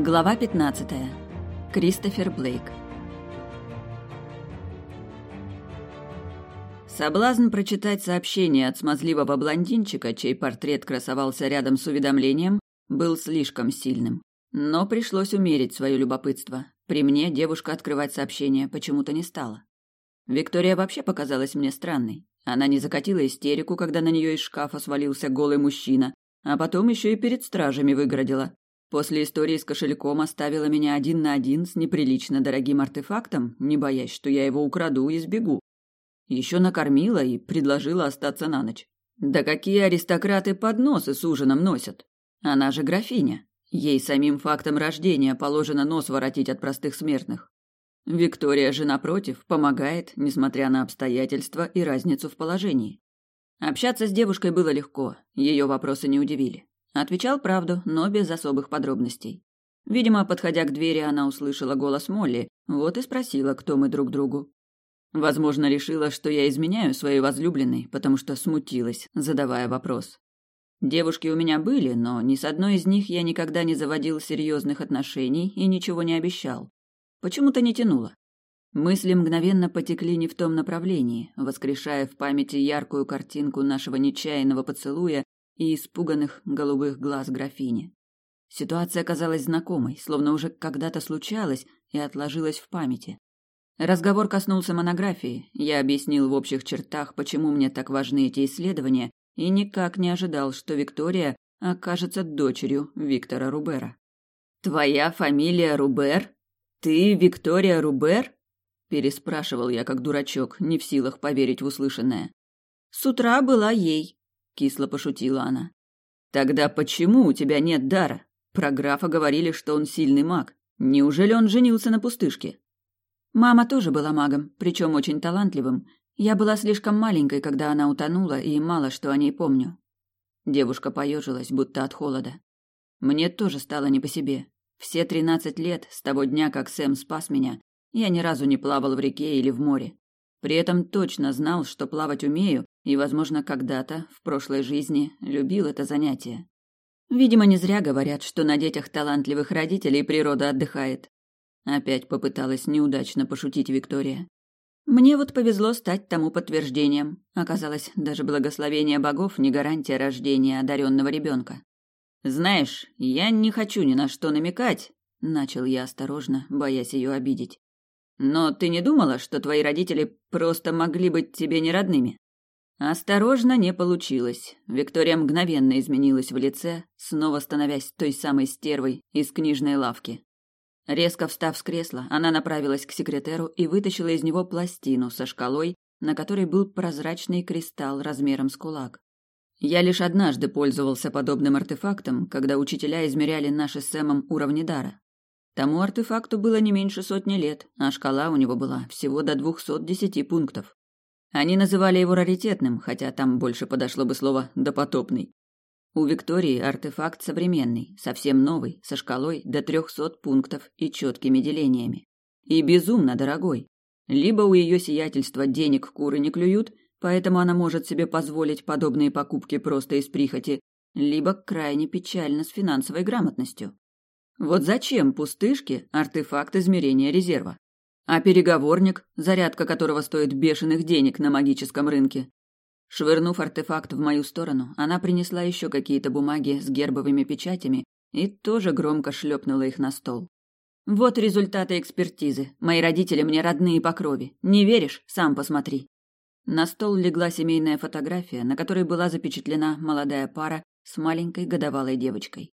Глава 15. Кристофер Блейк. Соблазн прочитать сообщение от смазливого блондинчика, чей портрет красовался рядом с уведомлением, был слишком сильным. Но пришлось умерить свое любопытство. При мне девушка открывать сообщение почему-то не стала. Виктория вообще показалась мне странной. Она не закатила истерику, когда на нее из шкафа свалился голый мужчина, а потом еще и перед стражами выгородила. После истории с кошельком оставила меня один на один с неприлично дорогим артефактом, не боясь, что я его украду и сбегу. Еще накормила и предложила остаться на ночь. Да какие аристократы подносы с ужином носят? Она же графиня. Ей самим фактом рождения положено нос воротить от простых смертных. Виктория же, напротив, помогает, несмотря на обстоятельства и разницу в положении. Общаться с девушкой было легко, ее вопросы не удивили. Отвечал правду, но без особых подробностей. Видимо, подходя к двери, она услышала голос Молли, вот и спросила, кто мы друг другу. Возможно, решила, что я изменяю своей возлюбленной, потому что смутилась, задавая вопрос. Девушки у меня были, но ни с одной из них я никогда не заводил серьезных отношений и ничего не обещал. Почему-то не тянуло. Мысли мгновенно потекли не в том направлении, воскрешая в памяти яркую картинку нашего нечаянного поцелуя и испуганных голубых глаз графини. Ситуация казалась знакомой, словно уже когда-то случалась и отложилась в памяти. Разговор коснулся монографии. Я объяснил в общих чертах, почему мне так важны эти исследования, и никак не ожидал, что Виктория окажется дочерью Виктора Рубера. «Твоя фамилия Рубер? Ты Виктория Рубер?» переспрашивал я как дурачок, не в силах поверить в услышанное. «С утра была ей», кисло пошутила она. Тогда почему у тебя нет дара? Про графа говорили, что он сильный маг. Неужели он женился на пустышке? Мама тоже была магом, причем очень талантливым. Я была слишком маленькой, когда она утонула, и мало что о ней помню. Девушка поежилась, будто от холода. Мне тоже стало не по себе. Все тринадцать лет, с того дня, как Сэм спас меня, я ни разу не плавал в реке или в море. При этом точно знал, что плавать умею, и, возможно, когда-то, в прошлой жизни, любил это занятие. Видимо, не зря говорят, что на детях талантливых родителей природа отдыхает. Опять попыталась неудачно пошутить Виктория. Мне вот повезло стать тому подтверждением. Оказалось, даже благословение богов не гарантия рождения одаренного ребенка. Знаешь, я не хочу ни на что намекать, начал я осторожно, боясь ее обидеть. Но ты не думала, что твои родители просто могли быть тебе не родными? Осторожно не получилось. Виктория мгновенно изменилась в лице, снова становясь той самой стервой из книжной лавки. Резко встав с кресла, она направилась к секретеру и вытащила из него пластину со шкалой, на которой был прозрачный кристалл размером с кулак. Я лишь однажды пользовался подобным артефактом, когда учителя измеряли наши с Сэмом уровни дара. Тому артефакту было не меньше сотни лет, а шкала у него была всего до двухсот десяти пунктов. Они называли его раритетным, хотя там больше подошло бы слово «допотопный». У Виктории артефакт современный, совсем новый, со шкалой до трехсот пунктов и четкими делениями. И безумно дорогой. Либо у ее сиятельства денег куры не клюют, поэтому она может себе позволить подобные покупки просто из прихоти, либо крайне печально с финансовой грамотностью. Вот зачем пустышке артефакт измерения резерва? А переговорник, зарядка которого стоит бешеных денег на магическом рынке. Швырнув артефакт в мою сторону, она принесла еще какие-то бумаги с гербовыми печатями и тоже громко шлепнула их на стол. Вот результаты экспертизы. Мои родители мне родные по крови. Не веришь? Сам посмотри. На стол легла семейная фотография, на которой была запечатлена молодая пара с маленькой годовалой девочкой.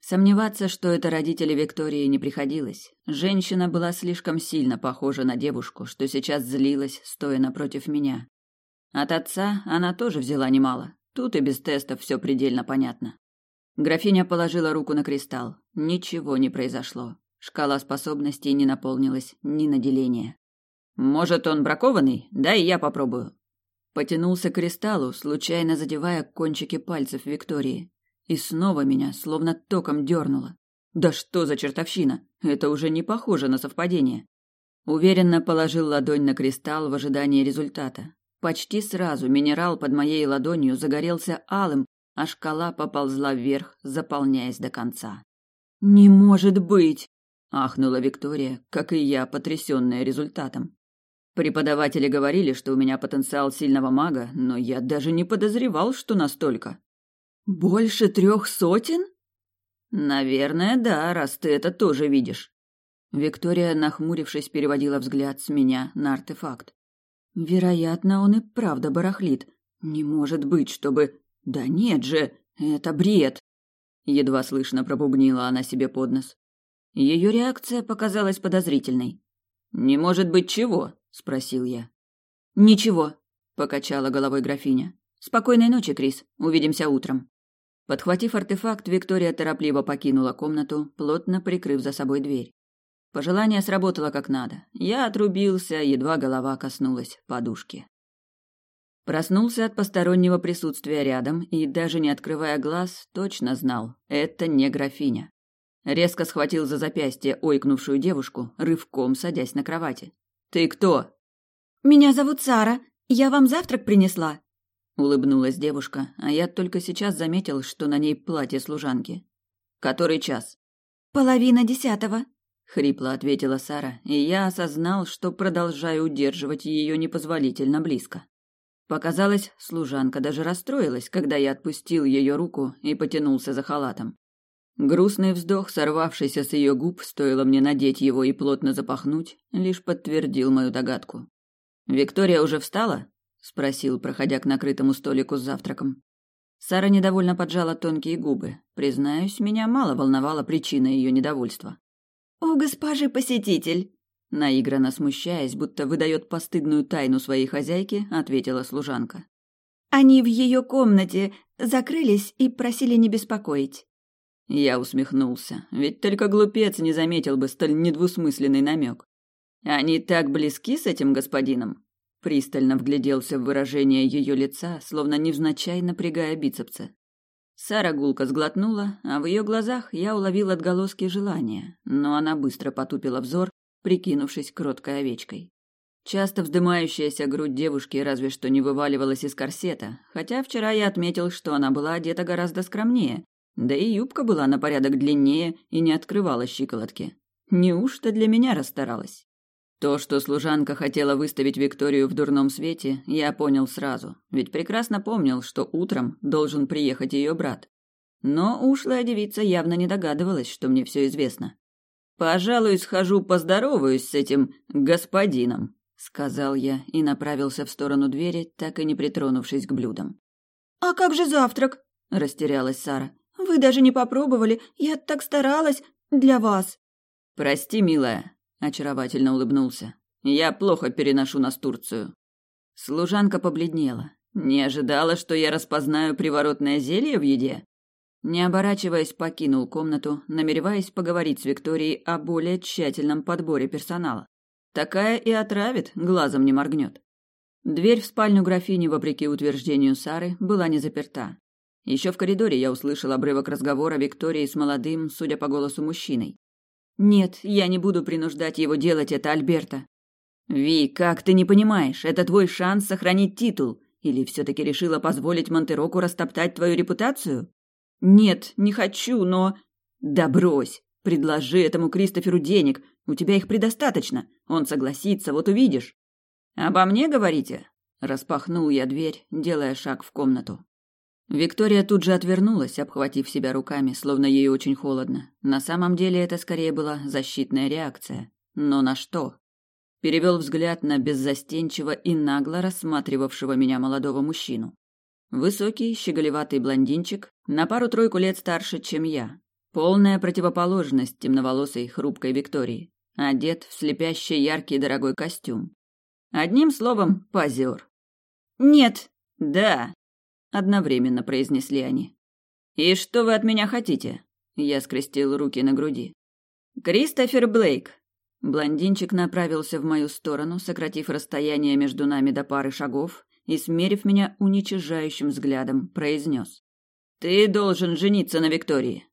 Сомневаться, что это родители Виктории, не приходилось. Женщина была слишком сильно похожа на девушку, что сейчас злилась, стоя напротив меня. От отца она тоже взяла немало. Тут и без тестов все предельно понятно. Графиня положила руку на кристалл. Ничего не произошло. Шкала способностей не наполнилась ни на деление. «Может, он бракованный? Да и я попробую». Потянулся к кристаллу, случайно задевая кончики пальцев Виктории. И снова меня словно током дернуло. Да что за чертовщина? Это уже не похоже на совпадение. Уверенно положил ладонь на кристалл в ожидании результата. Почти сразу минерал под моей ладонью загорелся алым, а шкала поползла вверх, заполняясь до конца. «Не может быть!» – ахнула Виктория, как и я, потрясенная результатом. Преподаватели говорили, что у меня потенциал сильного мага, но я даже не подозревал, что настолько. «Больше трех сотен?» «Наверное, да, раз ты это тоже видишь». Виктория, нахмурившись, переводила взгляд с меня на артефакт. «Вероятно, он и правда барахлит. Не может быть, чтобы... Да нет же, это бред!» Едва слышно пробубнила она себе под нос. Ее реакция показалась подозрительной. «Не может быть чего?» – спросил я. «Ничего», – покачала головой графиня. «Спокойной ночи, Крис. Увидимся утром». Подхватив артефакт, Виктория торопливо покинула комнату, плотно прикрыв за собой дверь. Пожелание сработало как надо. Я отрубился, едва голова коснулась подушки. Проснулся от постороннего присутствия рядом и, даже не открывая глаз, точно знал – это не графиня. Резко схватил за запястье ойкнувшую девушку, рывком садясь на кровати. «Ты кто?» «Меня зовут Сара. Я вам завтрак принесла», Улыбнулась девушка, а я только сейчас заметил, что на ней платье служанки. Который час? Половина десятого. Хрипло ответила Сара, и я осознал, что продолжаю удерживать ее непозволительно близко. Показалось, служанка даже расстроилась, когда я отпустил ее руку и потянулся за халатом. Грустный вздох, сорвавшийся с ее губ, стоило мне надеть его и плотно запахнуть, лишь подтвердил мою догадку. «Виктория уже встала?» Спросил, проходя к накрытому столику с завтраком. Сара недовольно поджала тонкие губы. Признаюсь, меня мало волновала причина ее недовольства. «У госпожи посетитель!» Наигранно смущаясь, будто выдает постыдную тайну своей хозяйки, ответила служанка. «Они в ее комнате закрылись и просили не беспокоить». Я усмехнулся, ведь только глупец не заметил бы столь недвусмысленный намек. Они так близки с этим господином? Пристально вгляделся в выражение ее лица, словно невзначай напрягая бицепсы. Сара гулко сглотнула, а в ее глазах я уловил отголоски желания, но она быстро потупила взор, прикинувшись кроткой овечкой. Часто вздымающаяся грудь девушки разве что не вываливалась из корсета, хотя вчера я отметил, что она была одета гораздо скромнее, да и юбка была на порядок длиннее и не открывала щиколотки. Неужто для меня расстаралась? То, что служанка хотела выставить Викторию в дурном свете, я понял сразу, ведь прекрасно помнил, что утром должен приехать ее брат. Но ушлая девица явно не догадывалась, что мне все известно. «Пожалуй, схожу поздороваюсь с этим господином», — сказал я и направился в сторону двери, так и не притронувшись к блюдам. «А как же завтрак?» — растерялась Сара. «Вы даже не попробовали. Я так старалась для вас». «Прости, милая, очаровательно улыбнулся. Я плохо переношу настурцию. Служанка побледнела. Не ожидала, что я распознаю приворотное зелье в еде. Не оборачиваясь, покинул комнату, намереваясь поговорить с Викторией о более тщательном подборе персонала. Такая и отравит, глазом не моргнет. Дверь в спальню графини, вопреки утверждению Сары, была не заперта. Еще в коридоре я услышал обрывок разговора Виктории с молодым, судя по голосу, мужчиной. Нет, я не буду принуждать его делать это, Альберта. Ви, как ты не понимаешь, это твой шанс сохранить титул. Или все-таки решила позволить Монтероку растоптать твою репутацию? Нет, не хочу, но... Да брось. Предложи этому Кристоферу денег. У тебя их предостаточно. Он согласится, вот увидишь. Обо мне говорите? Распахнул я дверь, делая шаг в комнату. Виктория тут же отвернулась, обхватив себя руками, словно ей очень холодно. На самом деле это скорее была защитная реакция. Но на что? Перевел взгляд на беззастенчиво и нагло рассматривавшего меня молодого мужчину. Высокий, щеголеватый блондинчик, на пару-тройку лет старше, чем я. Полная противоположность темноволосой, хрупкой Виктории. Одет в слепящий яркий дорогой костюм. Одним словом, позер. «Нет». «Да», одновременно произнесли они. И что вы от меня хотите? Я скрестил руки на груди. Кристофер Блейк. Блондинчик направился в мою сторону, сократив расстояние между нами до пары шагов и, смерив меня уничижающим взглядом, произнес. «Ты должен жениться на Виктории.